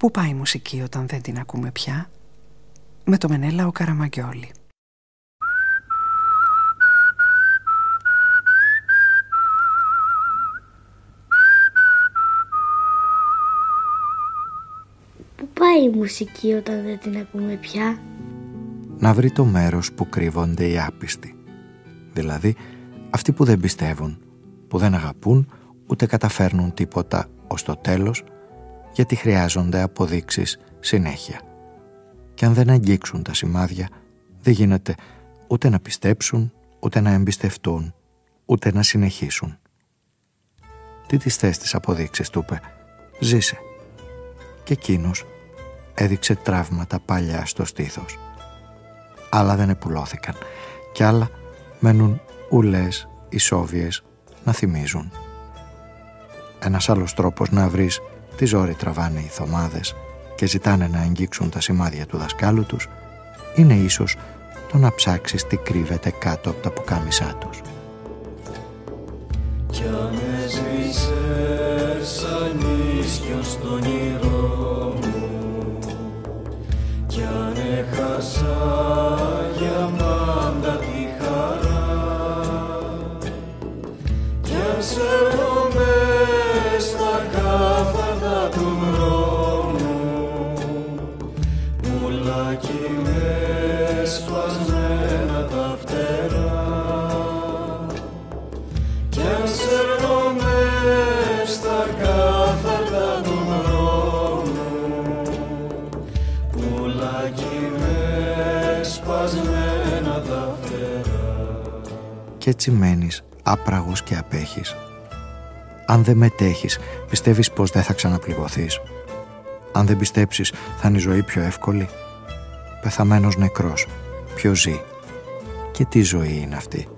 Πού πάει η μουσική όταν δεν την ακούμε πια; Με το Μενέλα ο Καραμαγκιόλη. Πού πάει η μουσική όταν δεν την ακούμε πια; Να βρει το μέρος που κρύβονται οι άπιστοι. Δηλαδή αυτοί που δεν πιστεύουν Που δεν αγαπούν ούτε καταφέρνουν τίποτα ως το τέλος γιατί χρειάζονται αποδείξεις συνέχεια. Και αν δεν αγγίξουν τα σημάδια, δεν γίνεται ούτε να πιστέψουν, ούτε να εμπιστευτούν, ούτε να συνεχίσουν. Τι τις θες τις αποδείξεις, του είπε. Ζήσε. Και εκείνος έδειξε τραύματα παλιά στο στήθος. Άλλα δεν επουλώθηκαν και άλλα μένουν ουλές ισόβιες να θυμίζουν. Ένας άλλος τρόπος να βρεις τι ζόρι τραβάνε οι θωμάδες και ζητάνε να αγγίξουν τα σημάδια του δασκάλου τους είναι ίσως το να ψάξεις τι κρύβεται κάτω από τα πουκάμισά τους. Κι αν έσβησες σαν ίσιο στον ήρω μου κι αν έχασα για πάντα τη χαρά κι αν σε και έτσι μένεις άπραγος και απέχεις. Αν δεν μετέχεις, πιστεύεις πως δεν θα ξαναπληγωθείς. Αν δεν πιστέψεις, θα είναι η ζωή πιο εύκολη. Πεθαμένος νεκρός, ποιος ζει; Και τι ζωή είναι αυτή;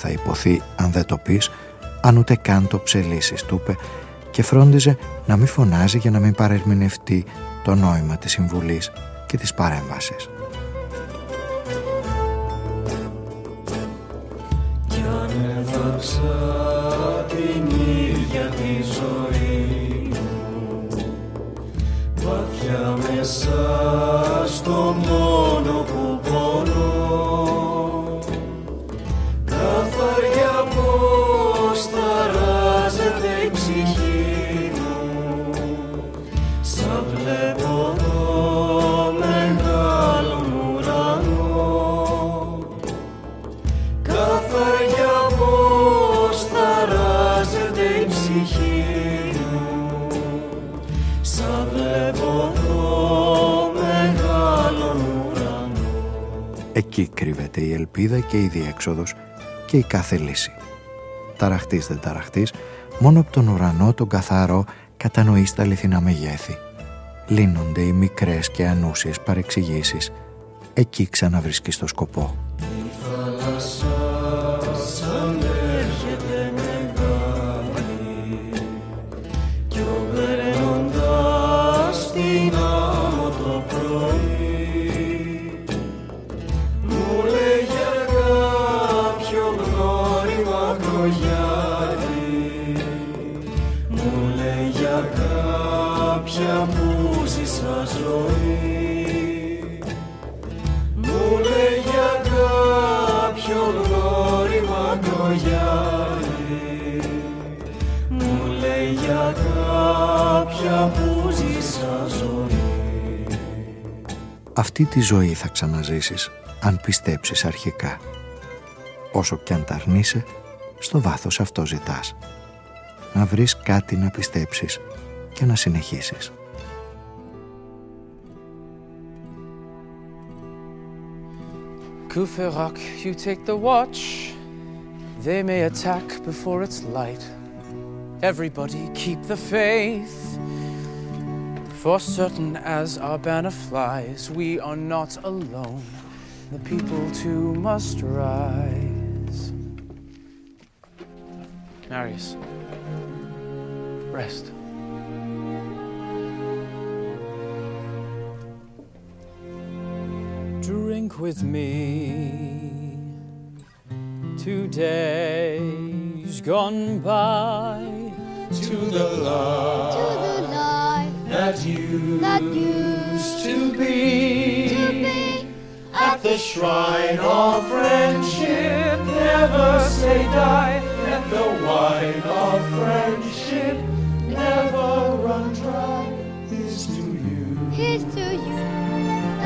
Θα υποθεί αν δεν το πεις, αν ούτε καν το ψελίσεις, του είπε και φρόντιζε να μην φωνάζει για να μην παρερμηνευτεί το νόημα της συμβουλής και της παρέμβασης. Κι αν Εκεί κρύβεται η ελπίδα και η διέξοδος και η κάθε λύση. Ταραχτής δεν ταραχτής, μόνο από τον ουρανό τον καθαρό κατανοείς τα αληθινά μεγέθη. Λύνονται οι μικρές και ανούσιες παρεξηγήσεις. Εκεί ξαναβρίσκεις το σκοπό. αυτή τη ζωή θα ξαναζήσεις αν πιστέψεις αρχικά. Όσο κι αν ταρνείσαι, στο βάθος αυτό ζητάς. Να βρεις κάτι να πιστέψεις και να συνεχίσεις. Kuferak, you take the watch. They may attack before it's light. Everybody keep the faith. For certain as our banner flies, we are not alone. The people too must rise. Marius, rest. Drink with me. Two days gone by to to the light that, you that used to be, to be at the shrine of friendship. Never say die. Let the wine of friendship never run dry. Here's to you Here's to you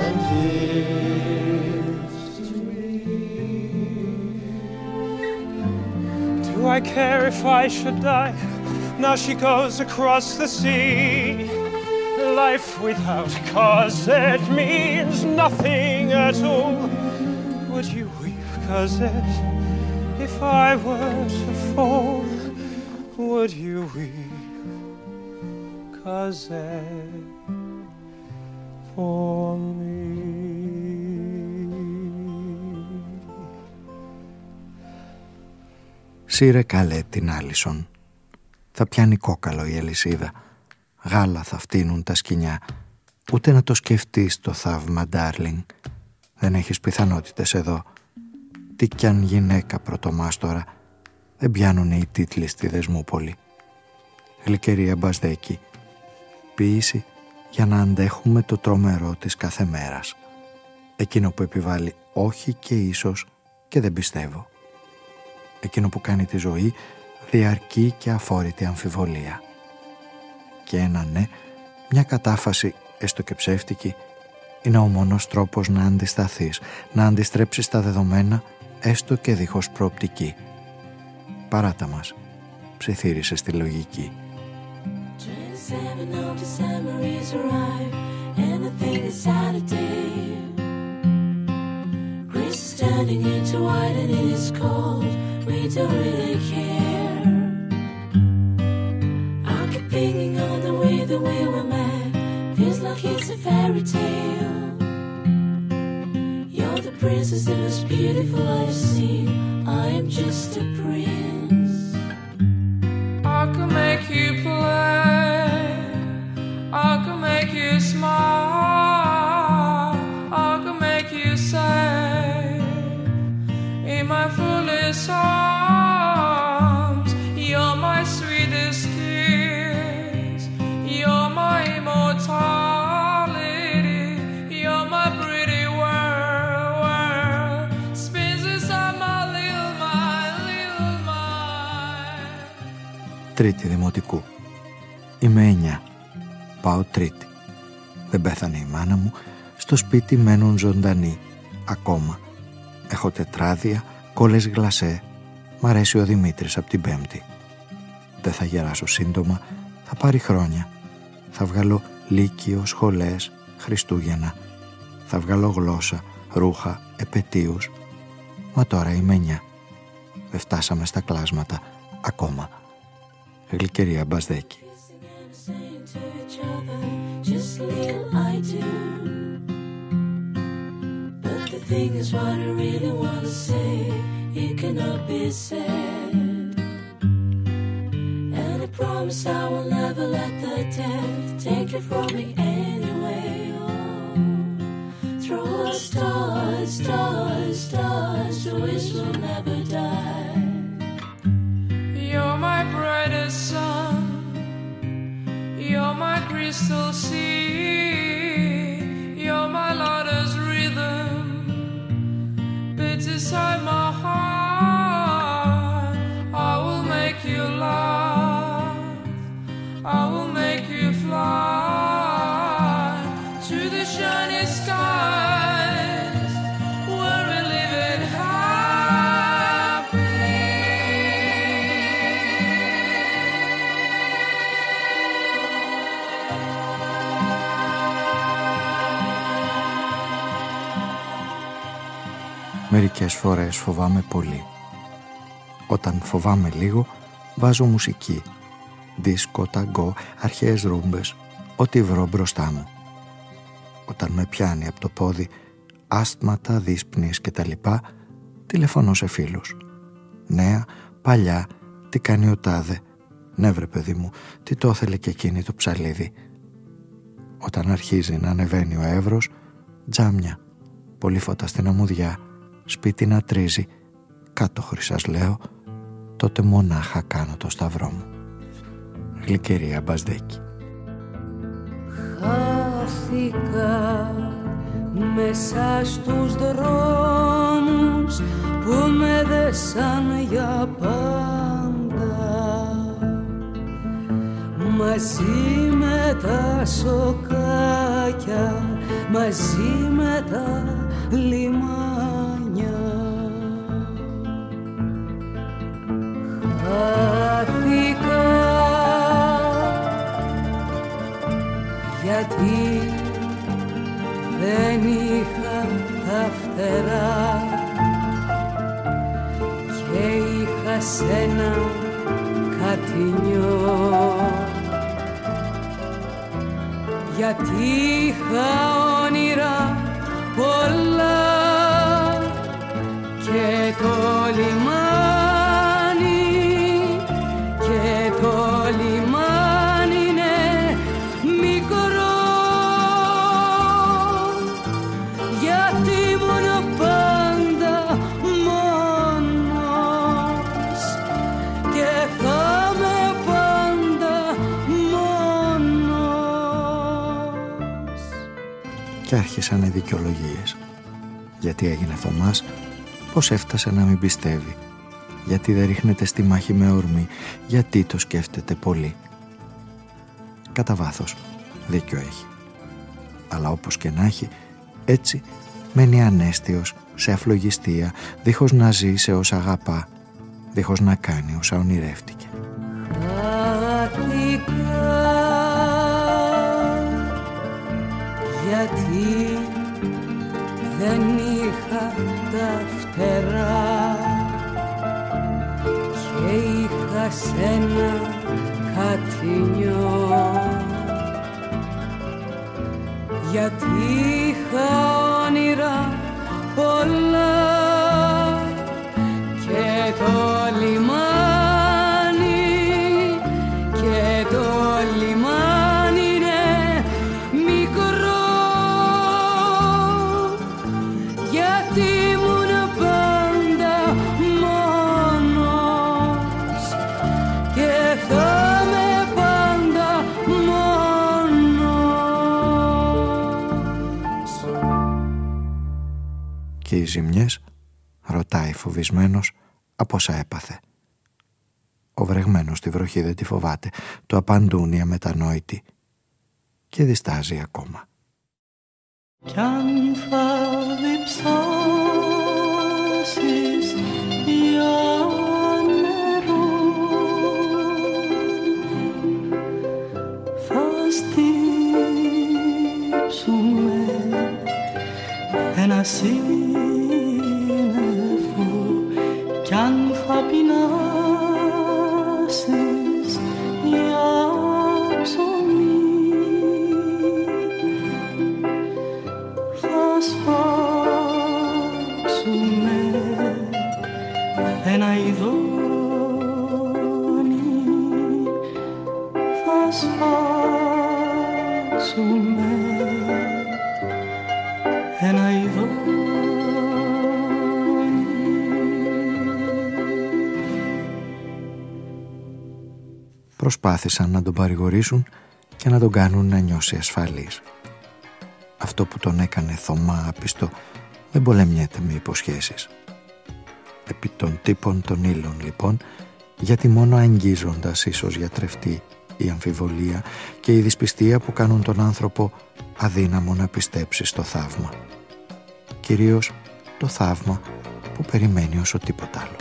and here's to me. Do I care if I should die? Now she goes across the sea. Life without Cosette means nothing at all. Would you weep, Cosette, if I were to fall? Would you weep, Cosette, for me? Σύρε καλέ την Άλισον. Θα πιάνει κόκαλο η αλυσίδα. Γάλα θα φτύνουν τα σκηνιά. Ούτε να το σκεφτείς το θαύμα, ντάρλινγκ. Δεν έχεις πιθανότητες εδώ. Τι κι αν γυναίκα πρωτομάστορα. Δεν πιάνουν οι τίτλοι στη Δεσμούπολη. Γλυκερία Μπασδέκη. Ποίηση για να αντέχουμε το τρομερό της κάθε μέρας. Εκείνο που επιβάλλει όχι και ίσως και δεν πιστεύω. Εκείνο που κάνει τη ζωή διαρκή και αφόρητη αμφιβολία. Και ένα ναι, μια κατάφαση έστω και ψεύτικη, είναι ο μόνος τρόπος να αντισταθείς, να αντιστρέψεις τα δεδομένα έστω και δίχως προοπτική. Παράτα μας, ψιθύρισε στη λογική. 27 of December is arrived, and I think it's Saturday. Chris is turning into white and it is cold. We don't really care. It's a fairy tale. You're the princess, the most beautiful I've seen. I am just a prince. I can make you play. I can make you smile. I can make you safe in my foolish arms. Τρίτη δημοτικού. Είμαι εννιά. Πάω τρίτη. Δεν πέθανε η μάνα μου. Στο σπίτι μένουν ζωντανοί. Ακόμα. Έχω τετράδια, κόλλες γλασέ. Μ' αρέσει ο Δημήτρης από την πέμπτη. Δεν θα γεράσω σύντομα. Θα πάρει χρόνια. Θα βγάλω λύκειο, σχολές, Χριστούγεννα. Θα βγάλω γλώσσα, ρούχα, επαιτίους. Μα τώρα είμαι εννιά. Δεν φτάσαμε στα κλάσματα. Ακόμα. Γλυκερία Μπασδέκη. saying to each other, just little I do. But the thing is, what I really want to say, it cannot be said. And I promise I will never let the death take you from me anyway. Oh, throw us stars, stars, stars, the wish will never die. Crystal sea. You're my lover's rhythm. Beats inside my Μερικές φορές φοβάμαι πολύ. Όταν φοβάμαι λίγο, βάζω μουσική. Δίσκο, ταγκό, αρχαίες ρούμπες, ό,τι βρω μπροστά μου. Όταν με πιάνει από το πόδι, άσθματα, δύσπνιες και τα λοιπά, τηλεφωνώ σε φίλους. Νέα, παλιά, τι κάνει ο τάδε; Ναι βρε παιδί μου, τι το ήθελε και εκείνη το ψαλίδι; Όταν αρχίζει να ανεβαίνει ο Εύρος, τζάμια, πολύ φώτα στην αμμουδιά, σπίτι να τρίζει, κάτω χρυσάς λέω, τότε μονάχα κάνω το σταυρό μου. Γλυκερία Μπασδέκη. Χάθηκα μέσα στους δρόμους που με δέσαν για πάντα μαζί με τα σοκάκια μαζί με τα λιμάνια Χάθηκα γιατί δεν είχα τα φτερά και είχα σένα κατηνιό γιατί είχα όνειρα πολλά και το λιμάνι και το λιμάνι είναι μικρό γιατί ήμουν πάντα μόνος και θα με πάντα μόνος Και άρχισαν οι δικαιολογίες. Γιατί έγινε Θωμάς, πως έφτασε να μην πιστεύει; Γιατί δεν ρίχνεται στη μάχη με ορμή, γιατί το σκέφτεται πολύ; Κατά βάθος, δίκιο έχει. Αλλά όπως και να έχει, έτσι μένει ανέστιος σε αφλογιστία, δίχως να ζει σε όσα αγαπά, δίχως να κάνει όσα ονειρεύτηκε. Χάθηκα γιατί δεν είχα τα φτερά και είχα σένα κατηνιό γιατί είχα όνειρα πολλά ρωτάει φοβισμένος, από όσα έπαθε. Ο βρεγμένος στη βροχή δεν τη φοβάται, το απαντούν οι αμετανόητοι και διστάζει ακόμα. Κι αν θα διψάσεις για νερό θα στύψουμε ένα σύννεφο Προσπάθησαν να τον παρηγορήσουν και να τον κάνουν να νιώσει ασφαλής. Αυτό που τον έκανε θωμά άπιστο δεν πολεμιέται με υποσχέσεις. Επί των τύπων των ύλων λοιπόν, γιατί μόνο αγγίζοντας ίσως γιατρευτεί η αμφιβολία και η δυσπιστία που κάνουν τον άνθρωπο αδύναμο να πιστέψει στο θαύμα. Κυρίως το θαύμα που περιμένει όσο τίποτα άλλο.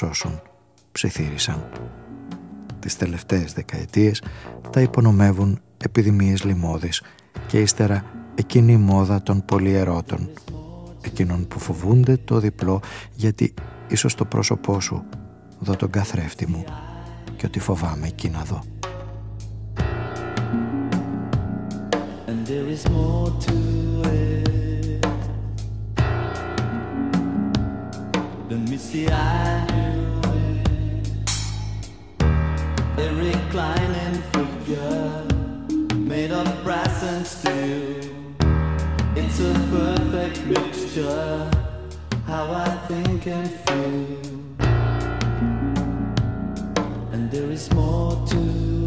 Σώσουν, ψιθύρισαν. Τις τελευταίες δεκαετίες τα υπονομεύουν επιδημίες λοιμώδης και ύστερα εκείνη η μόδα των πολυερώτων, εκείνων που φοβούνται το διπλό γιατί ίσως το πρόσωπό σου δω τον καθρέφτη μου και ότι φοβάμαι εκεί να δω. And there is more to it than meets the eye. A reclining figure made of brass and steel. It's a perfect mixture. How I think and feel. And there is more to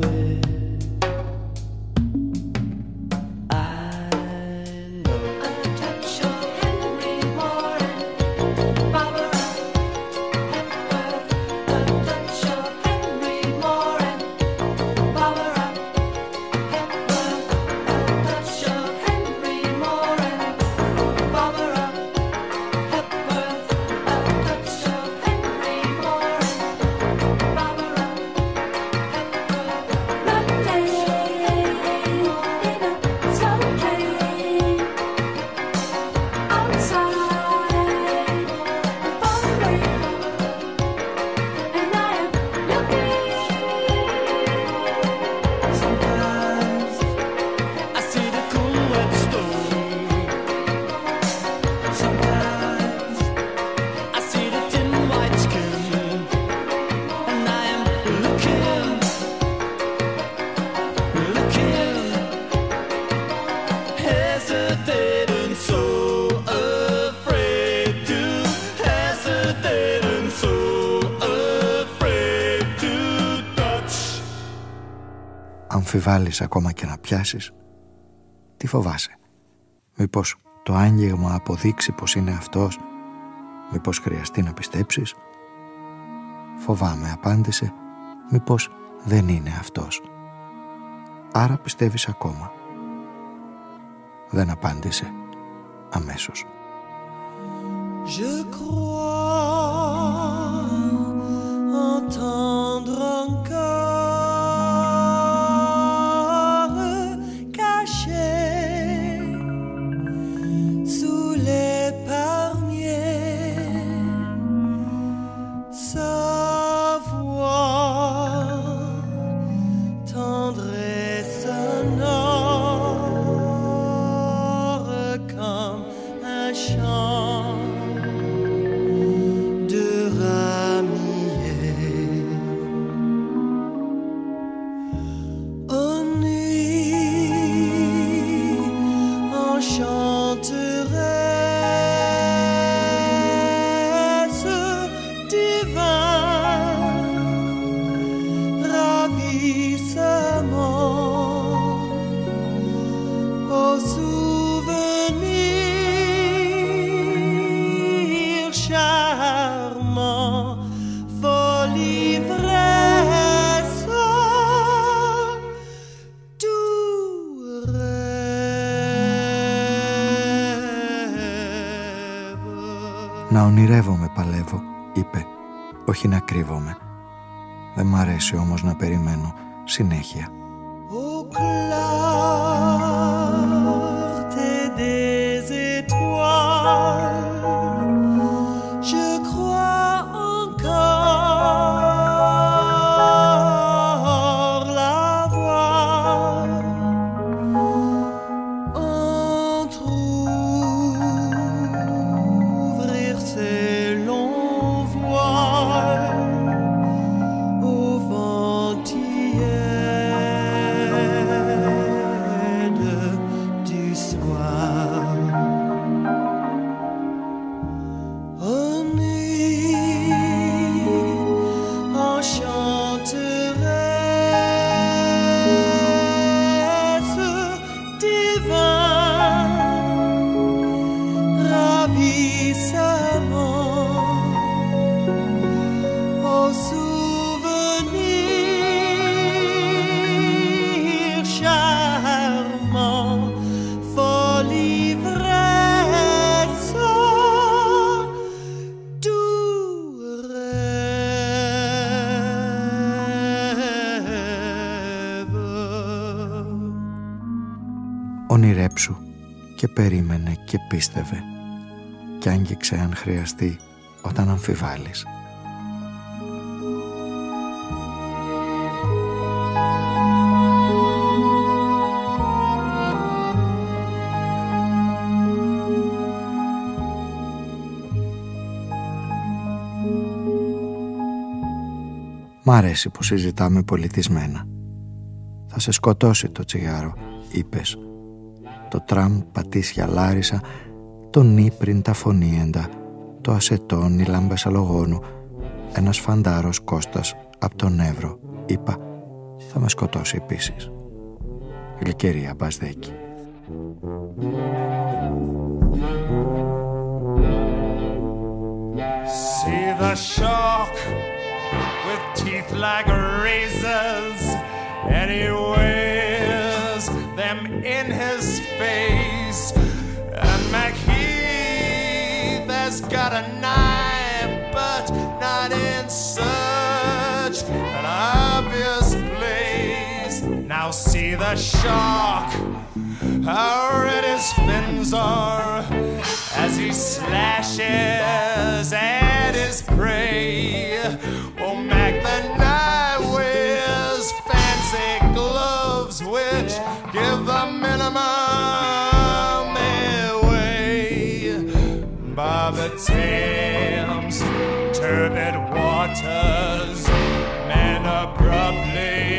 Αμφιβάλλεις ακόμα και να πιάσεις. Τι φοβάσαι; Μήπως το άγγιγμα αποδείξει πως είναι αυτός; Μήπως χρειαστεί να πιστέψεις; Φοβάμαι, απάντησε. Μήπως δεν είναι αυτός. Άρα πιστεύεις ακόμα; Δεν απάντησε αμέσως. Je crois περιμένω συνέχεια. Και πίστευε και άγγιξε αν χρειαστεί όταν αμφιβάλλεις. Μ' αρέσει που συζητάμε πολιτισμένα. Θα σε σκοτώσει το τσιγάρο, είπες. Το τραμ πατήσια λάρισα, το νι πριν τα φωνήεντα, το ασετόν οι λάμπες αλογόνου, ένας φαντάρος Κώστας από τον Εύρο, είπα. Θα με σκοτώσει επίσης. Γλυκερία Μπασδέκη. See the shark with teeth like razors, and he wears them in his face. And McHeath has got a knife, but not in such an obvious place. Now see the shark, how red his fins are as he slashes at his prey. Give the minimum away. By the Thames, turbid waters, men abruptly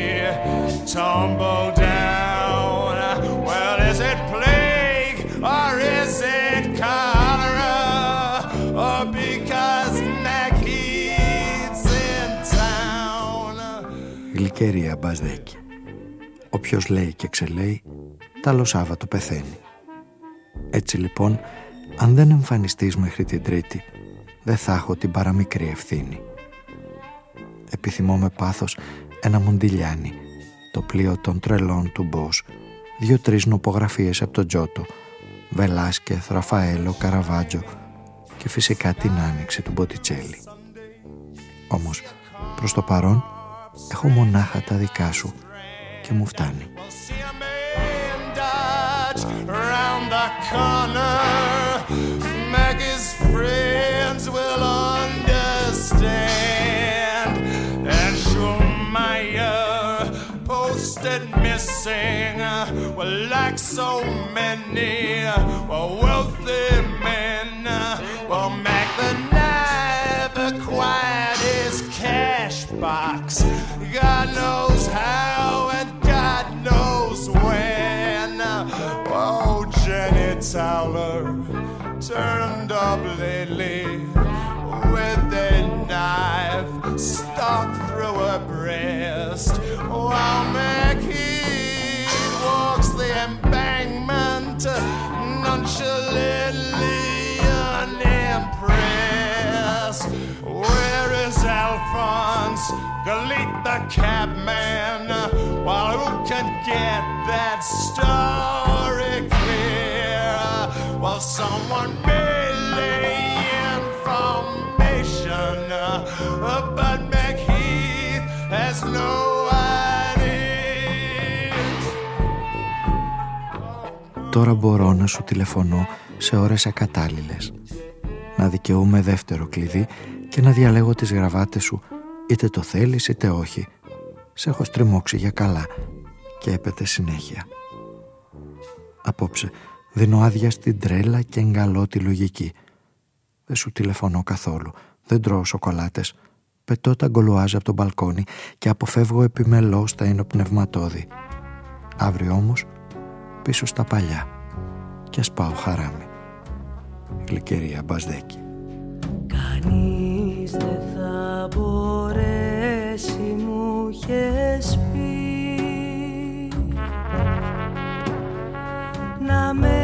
tumble down. Well, is it plague or is it cholera? Or because McHeath's in town? Γλυκερία Μπασδέκη. Όποιος λέει και ξελέει, τα άλλο Σάββατο πεθαίνει. Έτσι λοιπόν, αν δεν εμφανιστείς μέχρι την Τρίτη, δεν θα έχω την παραμικρή ευθύνη. Επιθυμώ με πάθος ένα μοντιλιάνι, το πλοίο των τρελών του Μπός, δύο-τρεις νοπογραφίες από τον Τζότο, Βελάσκεθ, Ραφαέλο, Καραβάτζο και φυσικά την άνοιξη του Μποτιτσέλη. Όμως, προς το παρόν, έχω μονάχα τα δικά σου και μου φτάνει. Dodge round the corner. Maggie's friends will understand. And Schulmeyer posted missing. Well, like so many well, wealthy men, well, Mac the knife acquired his cash box. God knows how Jenny turned up lately with a knife stuck through her breast. While McHeath walks the embankment nonchalantly unimpressed. Where is Alphonse? Galit the cabman. While who can get that clear? Well, someone may lay information, but McHeath has no idea. Τώρα μπορώ να σου τηλεφωνώ σε ώρες ακατάλληλες. Να δικαιούμαι δεύτερο κλειδί και να διαλέγω τις γραβάτες σου είτε το θέλεις είτε όχι. Σε έχω στριμώξει για καλά και έπεται συνέχεια. Απόψε δίνω άδεια στην τρέλα και εγκαλώ τη λογική. Δεν σου τηλεφωνώ καθόλου, δεν τρώω σοκολάτες. Πετώ τα γκολουάζ από το μπαλκόνι και αποφεύγω επιμελώς στα πνευματόδη. Αύριο όμως πίσω στα παλιά και ας πάω χαράμι. Γλυκερία Μπασδέκη. Κανείς δεν θα μπορέσει μου είχες πει να με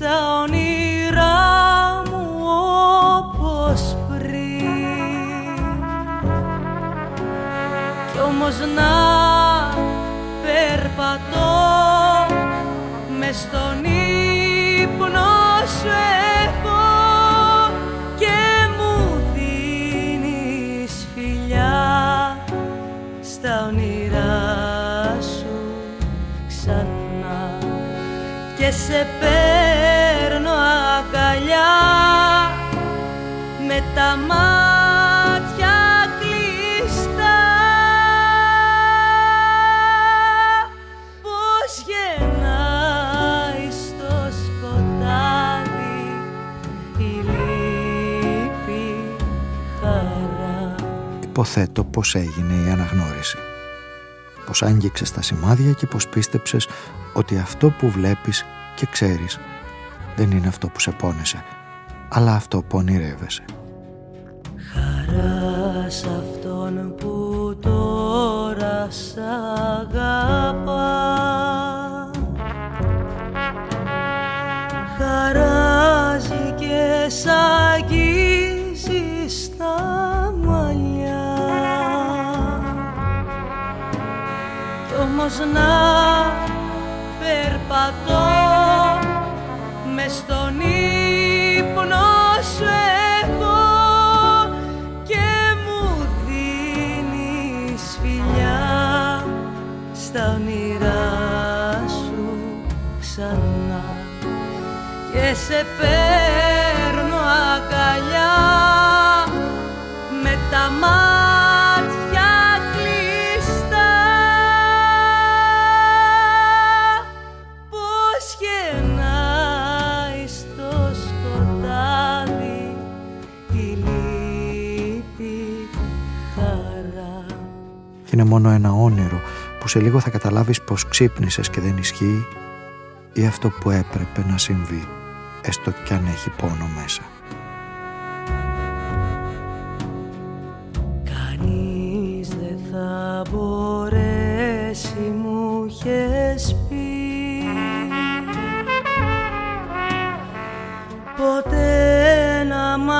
ζήσεις τα όνειρά μου όπως πριν. Κι όμως να περπατώ μες στον ύπνο σου έχω και μου δίνεις φιλιά στα όνειρά σου ξανά. Και σε παίρνω τα μάτια κλειστά πως γεννάει στο σκοτάδι η λύπη χαρά Υποθέτω πως έγινε η αναγνώριση. Πως άγγιξες τα σημάδια και πως πίστεψες ότι αυτό που βλέπεις και ξέρεις δεν είναι αυτό που σε πόνεσε, αλλά αυτό που ονειρεύεσαι. Χαρά σ' αυτόν που τώρα σ' αγαπά. Χαράζει και σ' αγγίζει στα μαλλιά. Κι όμως να περπατώ μες στον ύπνο σε παίρνω αγκαλιά. Με τα μάτια κλειστά πως γεννάει στο σκοτάδι η λύπη χαρά. Και είναι μόνο ένα όνειρο που σε λίγο θα καταλάβεις πως ξύπνησες και δεν ισχύει ή αυτό που έπρεπε να συμβεί, έστω κι αν έχει πόνο μέσα. Κανείς δεν θα μπορέσει μου είχες πει Ποτέ να μ'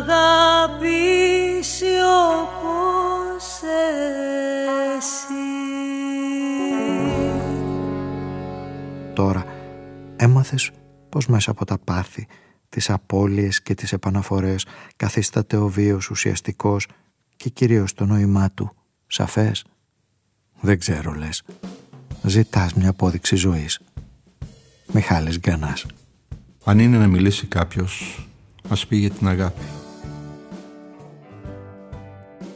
αγαπήσει όπως εσύ Τώρα έμαθες πως μέσα από τα πάθη, τις απώλειες και τις επαναφορές καθίσταται ο βίος ουσιαστικός και κυρίως το νόημά του σαφές; Δεν ξέρω λες. Ζητάς μια απόδειξη ζωής. Μιχάλης Γκανάς. Αν είναι να μιλήσει κάποιος, ας πει για την αγάπη.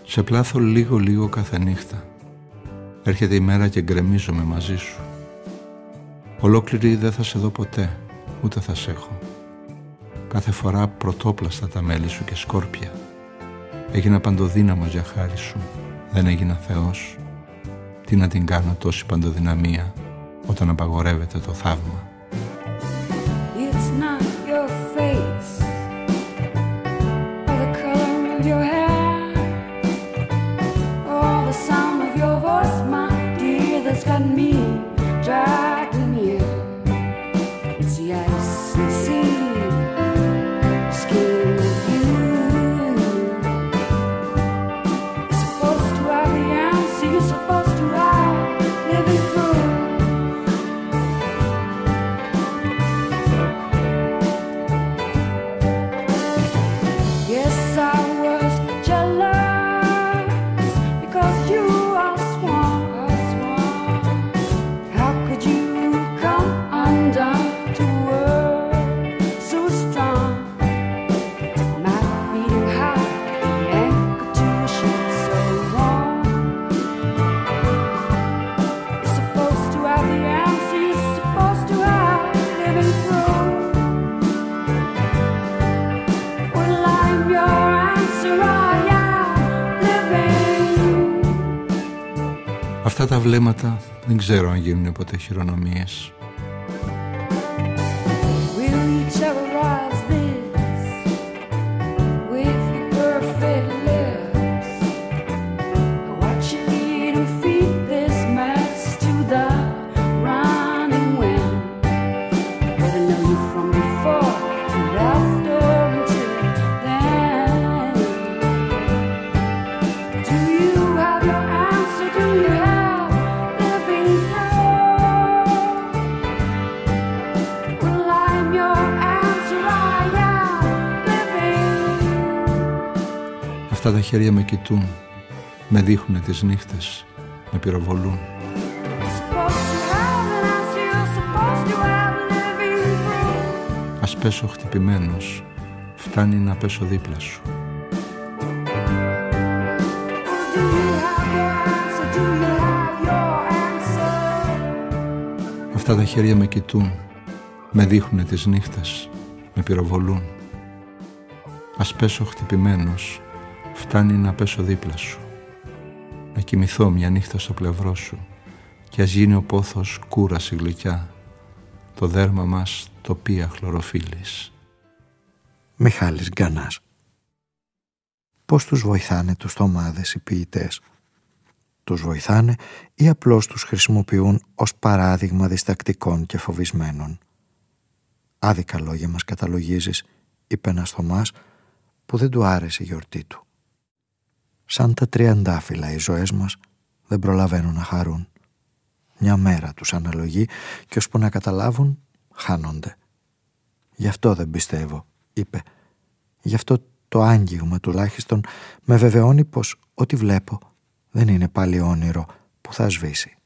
Σε πλάθω λίγο λίγο κάθε νύχτα. Έρχεται η μέρα και γκρεμίζομαι μαζί σου. Ολόκληρη δεν θα σε δω ποτέ, ούτε θα σε έχω. Κάθε φορά πρωτόπλαστα τα μέλη σου και σκόρπια. Έγινα παντοδύναμος για χάρη σου. Δεν έγινα Θεός. Τι να την κάνω τόση παντοδυναμία όταν απαγορεύεται το θαύμα. It's not χειρονομίες. Χέρια με κοιτούν, με δείχουνε τις νύχτες, με πυροβολούν. Ας πέσω χτυπημένος, φτάνει να πέσω δίπλα σου. Αυτά τα χέρια με κοιτούν, με δείχουνε τις νύχτες, με πυροβολούν. Ας πέσω χτυπημένος, φτάνει να πέσω δίπλα σου. Να κοιμηθώ μια νύχτα στο πλευρό σου και ας γίνει ο πόθος κούραση γλυκιά, το δέρμα μας τοπία χλωροφύλης. Μιχάλης Γκανάς Πώς τους βοηθάνε τους τομάδες οι ποιητές; Τους βοηθάνε ή απλώς τους χρησιμοποιούν ως παράδειγμα διστακτικών και φοβισμένων; Άδικα λόγια μας καταλογίζεις, είπε ένας Θωμάς που δεν του άρεσε η γιορτή του. Σαν τα τριαντάφυλλα οι ζωές μας δεν προλαβαίνουν να χαρούν. Μια μέρα τους αναλογεί και ώσπου να καταλάβουν χάνονται. Γι' αυτό δεν πιστεύω, είπε. Γι' αυτό το άγγιγμα τουλάχιστον με βεβαιώνει πως ό,τι βλέπω δεν είναι πάλι όνειρο που θα σβήσει.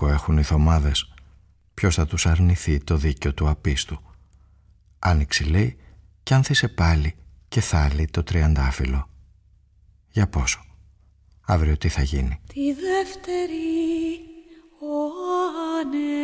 Άδικο έχουν οι θωμάδες. Ποιος θα τους αρνηθεί το δίκιο του απίστου; Άνοιξη λέει κι άνθησε πάλι και θάλει το τριαντάφυλλο. Για πόσο; Αύριο τι θα γίνει; Τη δεύτερη ο άνεμος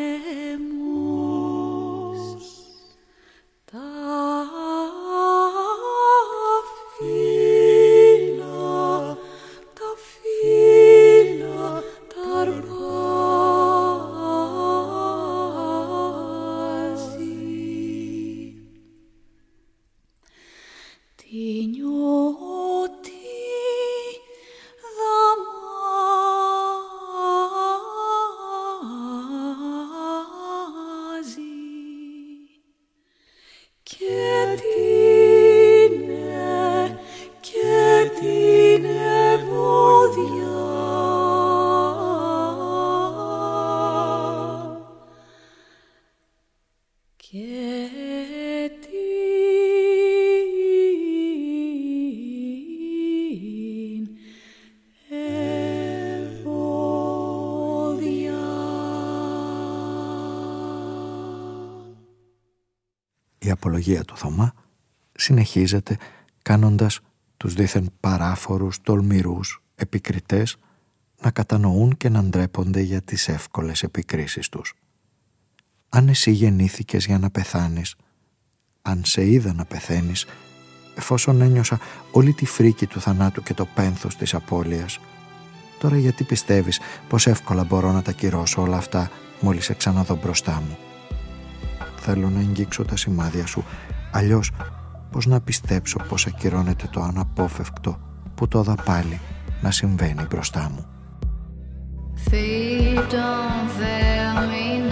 απολογία του Θωμά συνεχίζεται κάνοντας τους δήθεν παράφορους, τολμηρούς, επικριτές να κατανοούν και να ντρέπονται για τις εύκολες επικρίσεις τους. Αν εσύ γεννήθηκες για να πεθάνεις, αν σε είδα να πεθαίνεις, εφόσον ένιωσα όλη τη φρίκη του θανάτου και το πένθος της απώλειας, τώρα γιατί πιστεύεις πως εύκολα μπορώ να τα κυρώσω όλα αυτά μόλις σε ξαναδώ μπροστά μου; Θέλω να αγγίξω τα σημάδια σου, αλλιώς πως να πιστέψω πως ακυρώνεται το αναπόφευκτο που το πάλι να συμβαίνει μπροστά μου. Feet don't fail me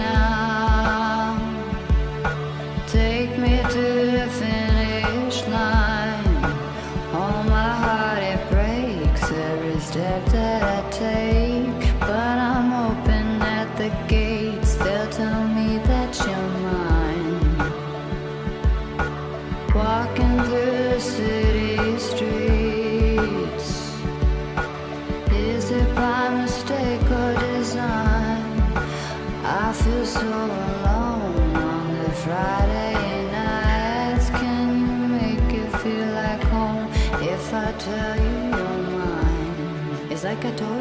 like a dog.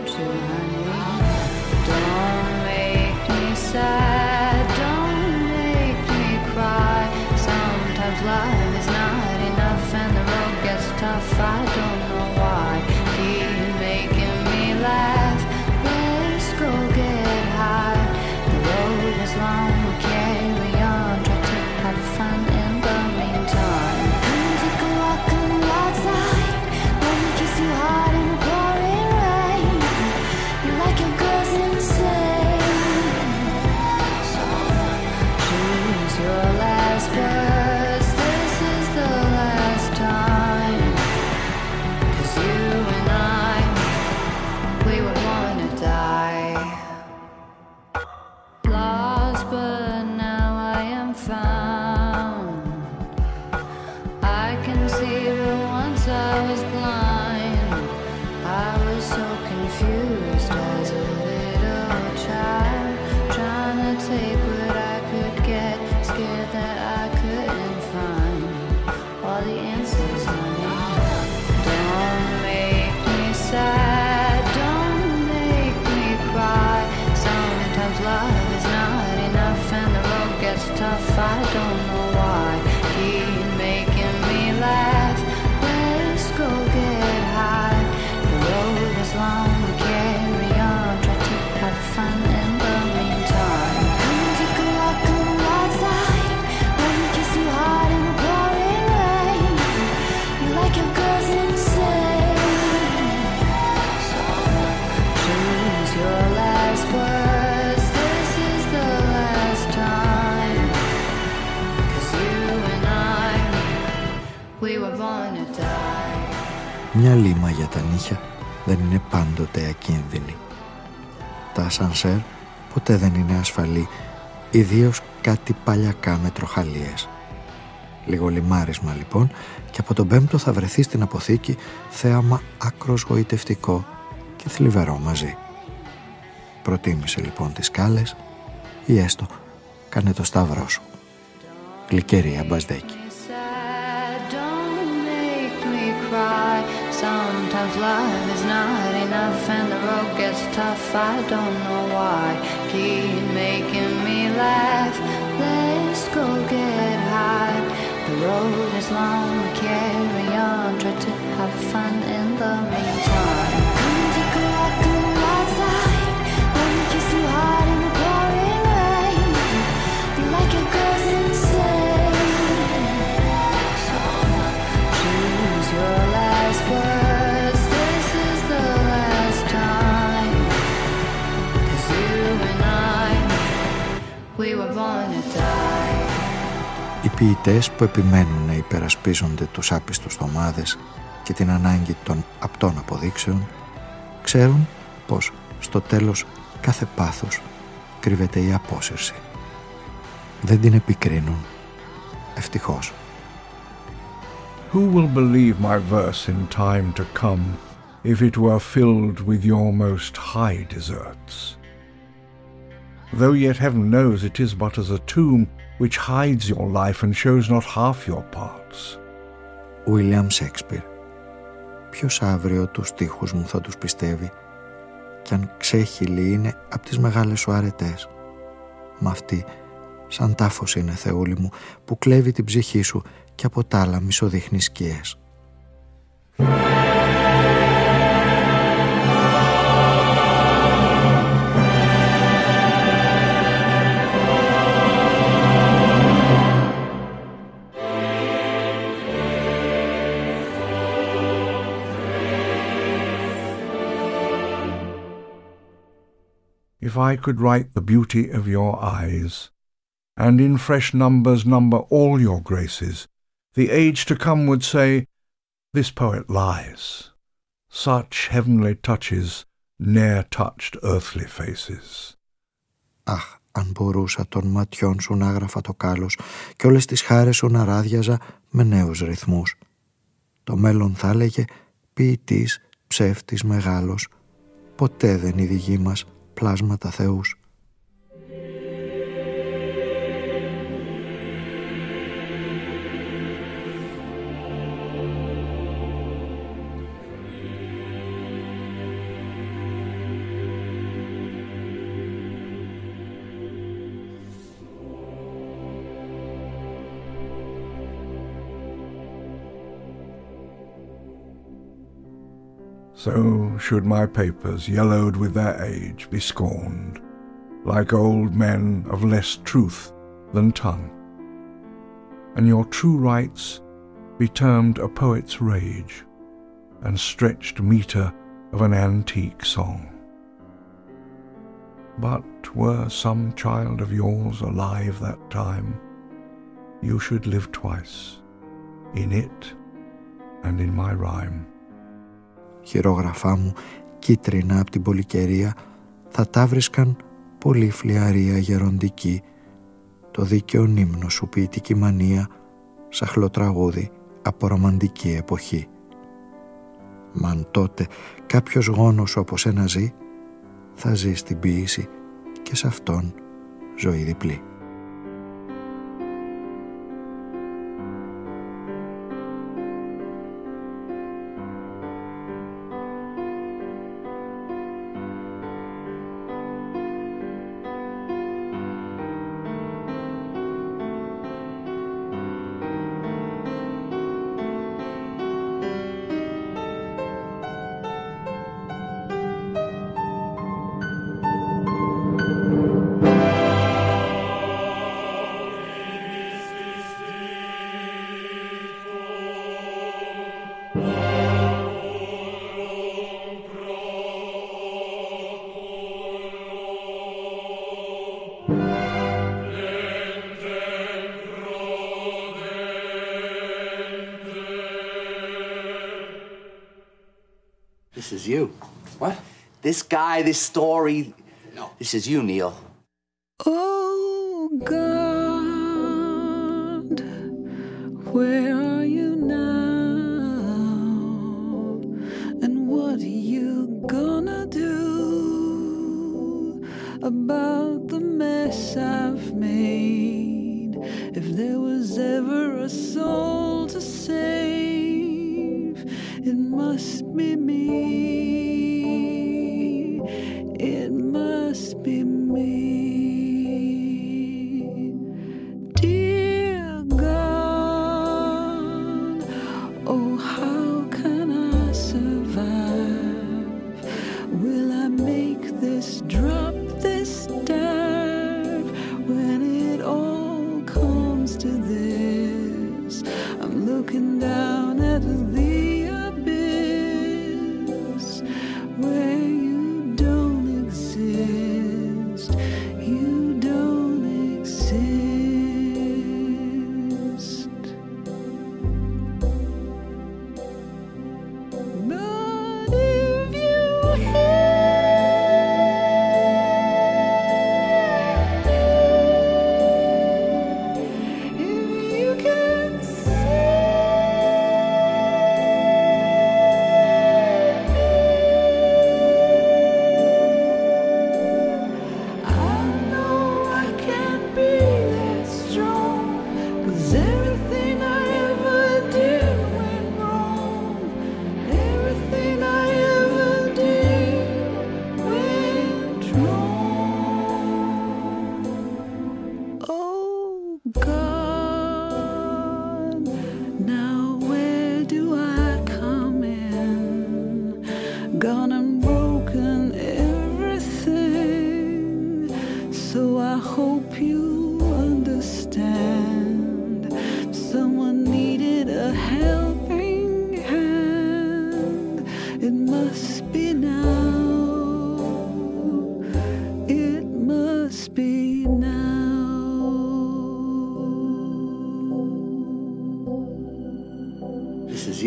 Είναι πάντοτε ακίνδυνη. Τα ασανσέρ ποτέ δεν είναι ασφαλή, ιδίως κάτι παλιακά με τροχαλίες. Λίγο λιμάρισμα λοιπόν και από τον πέμπτο θα βρεθεί στην αποθήκη θέαμα άκρος γοητευτικό και θλιβερό μαζί. Προτίμησε λοιπόν τις σκάλες ή έστω κάνε το σταυρό σου. Γλυκερία Μπασδέκη. Sometimes love is not enough and the road gets tough. I don't know why. Keep making me laugh. Let's go get high. The road is long, we carry on. Try to have fun in the meantime. Ποιητές που επιμένουν να υπερασπίζονται τους άπιστους τομάδες και την ανάγκη των απτών αποδείξεων ξέρουν πως στο τέλος κάθε πάθος κρύβεται η απόσυρση. Δεν την επικρίνουν. Ευτυχώς. Who will believe my verse in time to come if it were filled with your most high deserts? Though yet heaven knows it is but as a tomb which hides your life and shows not half your parts. William Shakespeare. Ποιος αύριο τους στίχους μου θα τους πιστεύει; Κι αν ξέχυλη είναι από τις μεγάλες σου αρετές. Μα αυτή σαν τάφος είναι θεούλη μου που κλέβει την ψυχή σου και από τ' άλλα μισοδείχνει σκιές. If I could write the beauty of your eyes, and in fresh numbers number all your graces, the age to come would say, This poet lies. Such heavenly touches ne'er touched earthly faces. Αχ, αν μπορούσα των ματιών σου να έγραφα το κάλος και όλες τις χάρες σου να ράδιαζα με νέους ρυθμούς. Το μέλλον θα έλεγε ποιητής, ψεύτης μεγάλος. Ποτέ δεν είναι η γη μας πλάσματα θεούς. So should my papers, yellowed with their age, be scorned, like old men of less truth than tongue, and your true rights be termed a poet's rage and stretched metre of an antique song. But were some child of yours alive that time, you should live twice, in it and in my rhyme. Χειρόγραφά μου κίτρινα από την πολυκαιρία θα τα βρίσκαν πολύ φλιαρία γεροντική το δίκαιο νύμνο σου ποιητική μανία σαχλοτραγούδι από ρομαντική εποχή. Μα αν τότε κάποιος γόνος όπως ένα ζει θα ζει στην ποίηση και σε αυτόν ζωή διπλή. This story. No. This is you, Neil.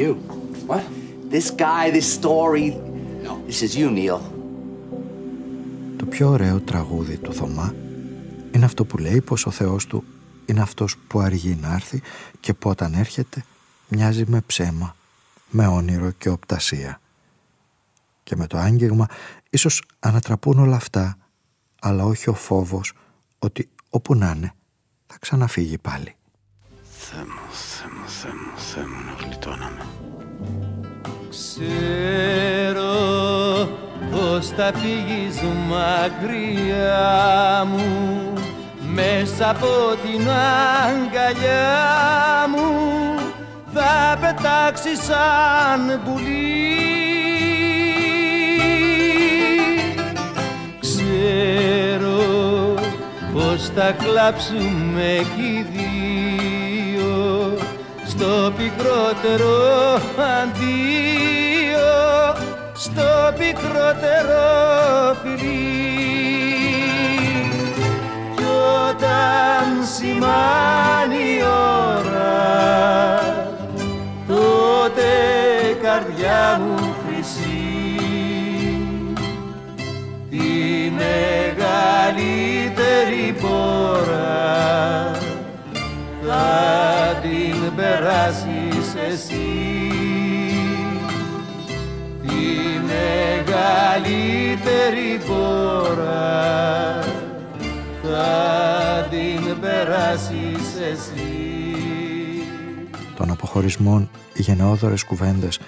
You. What? This guy, this story. No. This is you, Neil. Το πιο ωραίο τραγούδι του Θωμά είναι αυτό που λέει πως ο Θεός του είναι αυτός που αργεί να έρθει και που όταν έρχεται μοιάζει με ψέμα, με όνειρο και οπτασία. Και με το άγγιγμα ίσως ανατραπούν όλα αυτά, αλλά όχι ο φόβος ότι όπου να είναι θα ξαναφύγει πάλι. Θεέ μου, Θεέ μου, Θεέ μου, Θεέ μου, να γλιτώναμε. Ξέρω πως θα φύγεις μακριά μου μέσα από την αγκαλιά μου θα πετάξει σαν πουλί Ξέρω πως θα κλάψουμε κι στο πικρότερο αντίο στο πικρότερο φιλί. Κι όταν σημάνει η ώρα τότε καρδιά μου χρυσή. Τη μεγαλύτερη πόρα θα την περάσεις εσύ τη μεγαλύτερη πόρα θα την περάσεις εσύ Των αποχωρισμών οι γενναιόδορες κουβέντες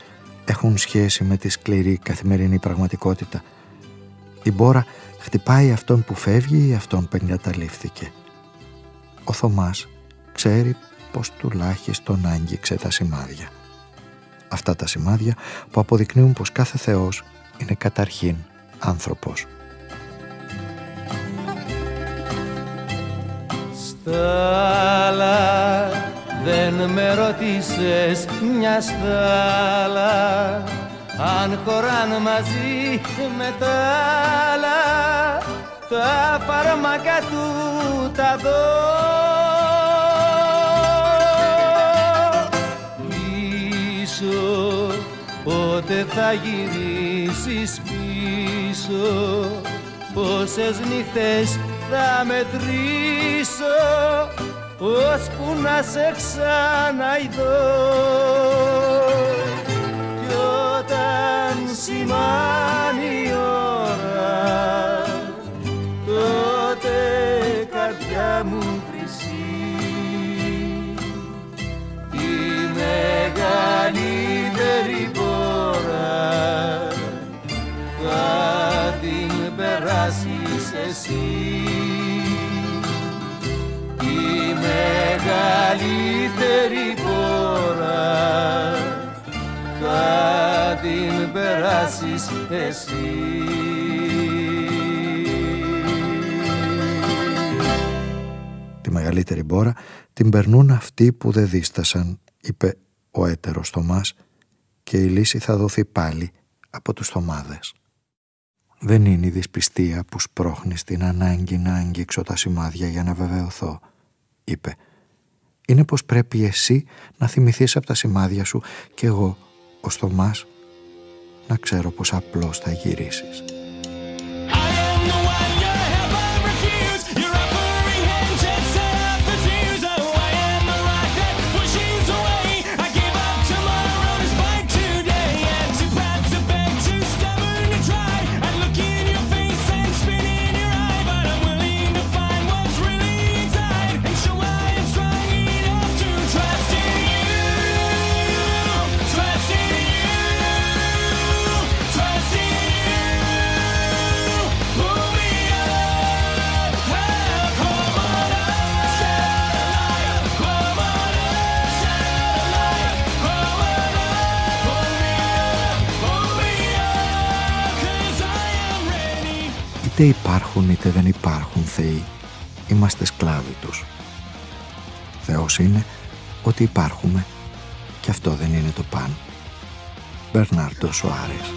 έχουν σχέση με τη σκληρή καθημερινή πραγματικότητα. Η μπόρα χτυπάει αυτόν που φεύγει ή αυτόν που εγκαταλείφθηκε. Ο Θωμάς ξέρει πως τουλάχιστον άγγιξε τα σημάδια. Αυτά τα σημάδια που αποδεικνύουν πως κάθε Θεός είναι καταρχήν άνθρωπος. Στάλα δεν με ρωτήσες μια στάλα αν χωράν μαζί με τα άλλα τα φάρμακα του τα δω πότε θα γυρίσεις πίσω πόσες νύχτες θα μετρήσω ώσπου να σε ξαναειδώ κι όταν σημάνει η ώρα τότε καρδιά μου θα την περάσεις εσύ. Τη μεγαλύτερη πόρα θα την περάσεις εσύ. Τη μεγαλύτερη μπόρα την περνούν αυτοί που δεν δίστασαν, είπε ο έτερος Θωμάς και η λύση θα δοθεί πάλι από τους Θωμάδες. Δεν είναι η δυσπιστία που σπρώχνει στην ανάγκη να αγγίξω τα σημάδια για να βεβαιωθώ, είπε. Είναι πως πρέπει εσύ να θυμηθείς από τα σημάδια σου και εγώ, ο Θωμάς, να ξέρω πως απλώς θα γυρίσεις. Είτε υπάρχουν είτε δεν υπάρχουν θεοί, είμαστε σκλάβοι τους. Θεός είναι ότι υπάρχουμε και αυτό δεν είναι το παν. Μπερνάρντος Σοάρες.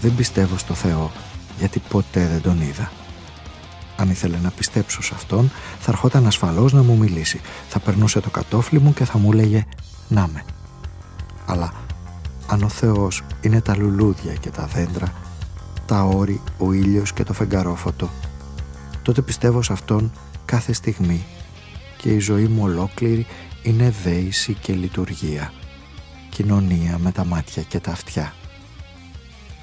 Δεν πιστεύω στο Θεό γιατί ποτέ δεν τον είδα. Αν ήθελε να πιστέψω σε Αυτόν, θα ερχόταν ασφαλώς να μου μιλήσει. Θα περνούσε το κατόφλι μου και θα μου λέγε «Να με». Αλλά αν ο Θεός είναι τα λουλούδια και τα δέντρα, τα όρη, ο ήλιος και το φεγγαρόφωτο, τότε πιστεύω σε αυτόν κάθε στιγμή και η ζωή μου ολόκληρη είναι δέηση και λειτουργία, κοινωνία με τα μάτια και τα αυτιά.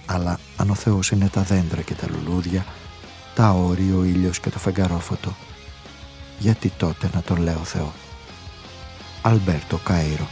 Αλλά αν ο Θεός είναι τα δέντρα και τα λουλούδια, τα όρη, ο ήλιος και το φεγγαρόφωτο, γιατί τότε να τον λέω Θεό; Αλμπέρτο Κάιρο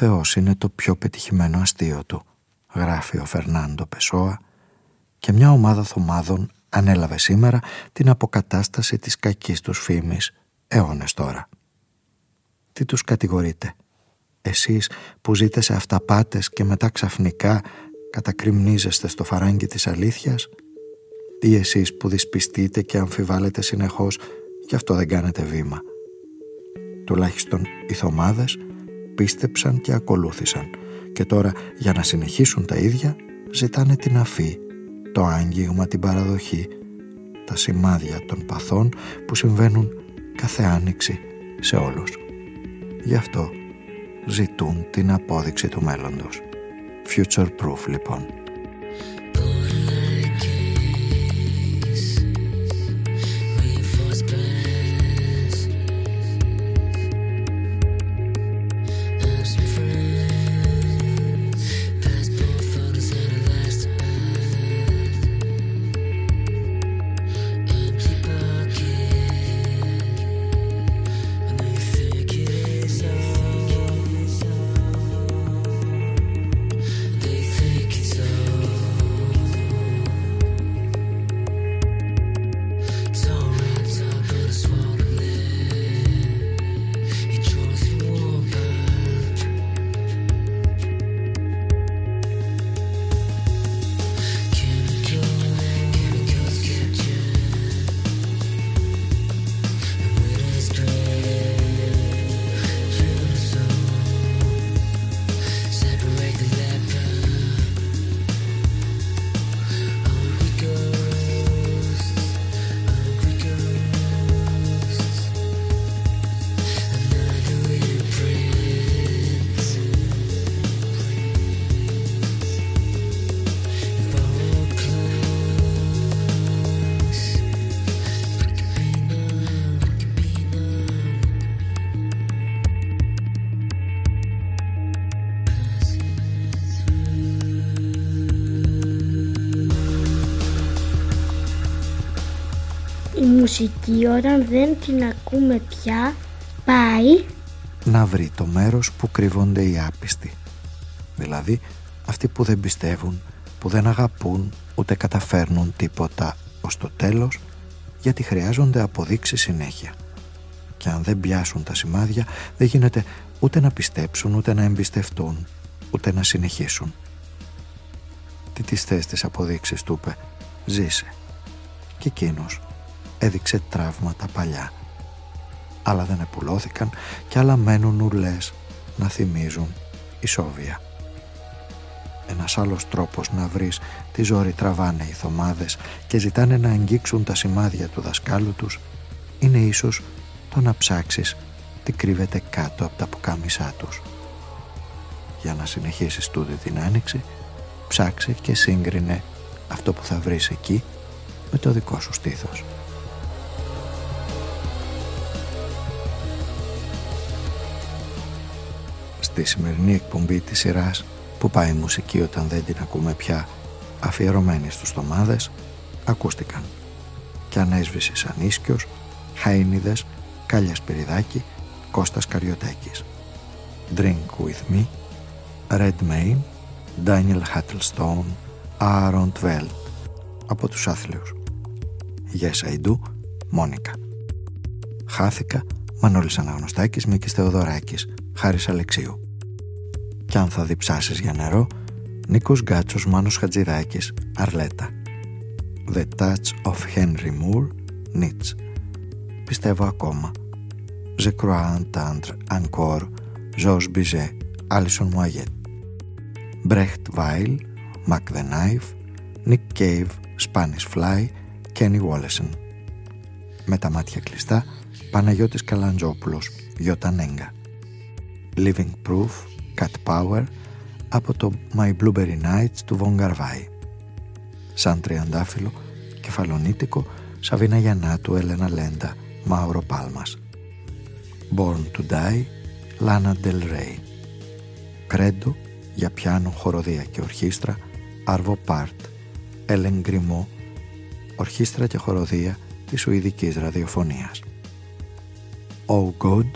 Θεός είναι το πιο πετυχημένο αστείο του, γράφει ο Φερνάντο Πεσόα και μια ομάδα θωμάδων ανέλαβε σήμερα την αποκατάσταση της κακής τους φήμης αιώνες τώρα. Τι τους κατηγορείτε, εσείς που ζείτε σε αυταπάτες και μετά ξαφνικά κατακριμνίζεστε στο φαράγγι της αλήθειας; Ή εσείς που δυσπιστείτε και αμφιβάλλετε συνεχώς και αυτό δεν κάνετε βήμα; Τουλάχιστον οι θωμάδες πίστεψαν και ακολούθησαν και τώρα για να συνεχίσουν τα ίδια ζητάνε την αφή, το άγγιγμα, την παραδοχή, τα σημάδια των παθών που συμβαίνουν κάθε άνοιξη σε όλους. Γι' αυτό ζητούν την απόδειξη του μέλλοντος. Future proof λοιπόν. Μουσική όταν δεν την ακούμε πια πάει να βρει το μέρος που κρύβονται οι άπιστοι. Δηλαδή αυτοί που δεν πιστεύουν, που δεν αγαπούν, ούτε καταφέρνουν τίποτα ως το τέλος, γιατί χρειάζονται αποδείξεις συνέχεια. Και αν δεν πιάσουν τα σημάδια, δεν γίνεται ούτε να πιστέψουν, ούτε να εμπιστευτούν, ούτε να συνεχίσουν. Τι τις θες τις αποδείξεις, του είπε, ζήσε. Και εκείνος έδειξε τραύματα παλιά. Άλλα δεν επουλώθηκαν και άλλα μένουν ουρλές να θυμίζουν ισόβια. Ένας άλλος τρόπος να βρεις τι ζόρι τραβάνε οι θωμάδες και ζητάνε να αγγίξουν τα σημάδια του δασκάλου τους είναι ίσως το να ψάξεις τι κρύβεται κάτω από τα πουκάμισά τους. Για να συνεχίσεις τούτη την άνοιξη ψάξε και σύγκρινε αυτό που θα βρεις εκεί με το δικό σου στήθος. Στη σημερινή εκπομπή της σειράς που πάει η μουσική όταν δεν την ακούμε πια. Αφιερωμένη στους τομάδες ακούστηκαν και ανέσβησε σαν ίσκιος, Χαΐνιδες, Κάλια Σπυριδάκη, Κώστας Καριωτέκης Drink With Me, Red Main, Daniel Hattlestone, Aaron Tveld από τους άθλιους. Yes I Do, Μόνικα. Χάθηκα, Μανώλης Αναγνωστάκης, Μίκης Θεοδωράκης, Χάρης Αλεξίου. Κι αν θα διψάσεις για νερό, Νίκος Γκάτσος, Μάνος Χατζηδάκης, Αρλέτα. The Touch of Henry Moore, Nietzsche. Πιστεύω ακόμα. Je crois entendre encore, Georges Bizet, Alison Moyet. Brecht Weil, Mac the Knife, Nick Cave, Spanish Fly, Kenny Wallesen. Με τα μάτια κλειστά, Παναγιώτης Καλαντζόπουλος, Γιώτα Νέγκα. Living Proof, Cat Power, από το My Blueberry Nights του Von Garvai. Σαν τριαντάφυλλο, κεφαλονίτικο, Σαβίνα Γιαννάτου, Έλενα Λέντα, Μάουρο Πάλμας. Born to Die, Λάνα Del Rey. Κρέντο, για πιάνο, χοροδία και ορχήστρα, Άρβο Πάρτ, Έλεν Γκριμό, ορχήστρα και χοροδία της Σουηδικής ραδιοφωνίας. Oh God,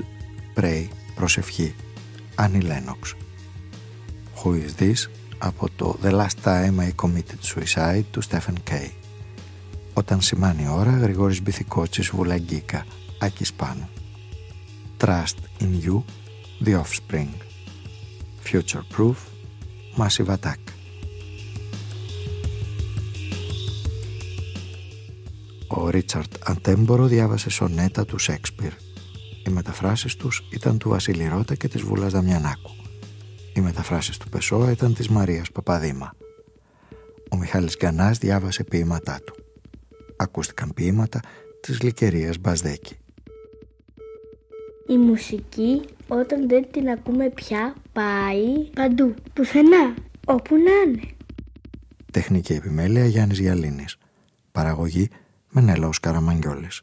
Pray, προσευχή, Άνι Λένοξ. Who is this, από το The Last Time I Committed Suicide του Stephen Kay. Όταν σημάνει ώρα, Γρηγόρης Μπιθικότσης, Βουλαγκίκα, Άκης Πάνου. Trust in You, The Offspring. Future Proof, Massive Attack. Ο Ρίτσαρτ Αντέμπορο διάβασε σονέτα του Σέξπιρ. Οι μεταφράσεις τους ήταν του Βασίλη Ρώτα και της Βούλας Δαμιανάκου. Οι μεταφράσεις του Πεσόα ήταν της Μαρίας Παπαδήμα. Ο Μιχάλης Γκανάς διάβασε ποίηματά του. Ακούστηκαν ποίηματα της Λυκερίας Μπασδέκη. Η μουσική όταν δεν την ακούμε πια πάει παντού, πουθενά, όπου να είναι. Τεχνική επιμέλεια Γιάννης Γιαλίνης. Παραγωγή Μενέλαος Καραμαγγιόλης.